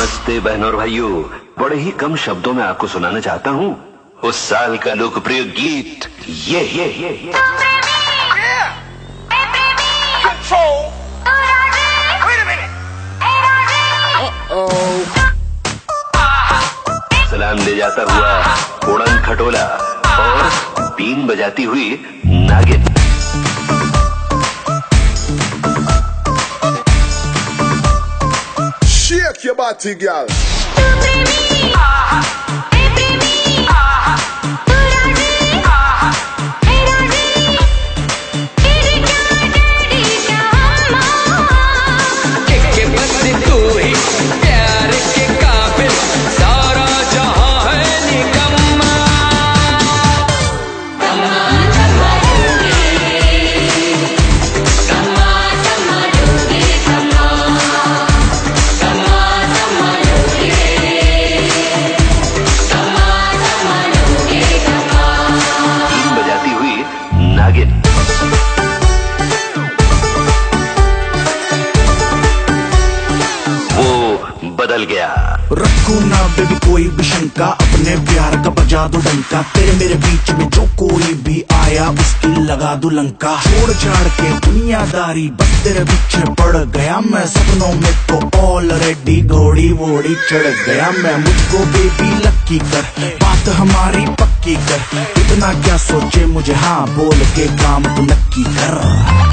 नमस्ते बहनों और भाइयों। बड़े ही कम शब्दों में आपको सुनाना चाहता हूँ। उस साल का लोकप्रिय गीत ये ये ये ये. सलाम ले जाता हुआ उड़न खटोला और बीन बजाती हुई नागिन। party, girl. बदल गया। रखू ना बेबी कोई भी शंका, अपने प्यार का बजा दो डंका। तेरे मेरे बीच में जो कोई भी आया, उसकी लगा दो लंका। छोड़ छाड़ के दुनियादारी, बस तेरे पीछे पड़ गया मैं। सपनों में तो ऑलरेडी घोड़ी वोड़ी चढ़ गया मैं। मुझको बेबी लक्की कर, बात हमारी पक्की कर। इतना क्या सोचे मुझे? हाँ बोल के काम तू नक्की कर।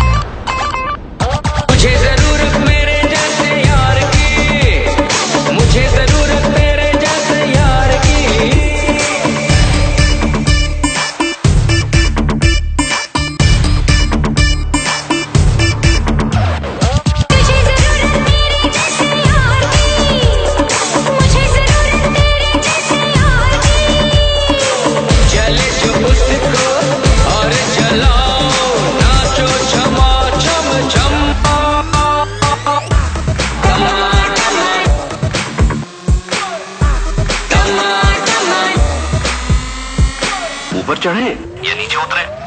चले चढ़े या नीचे छमा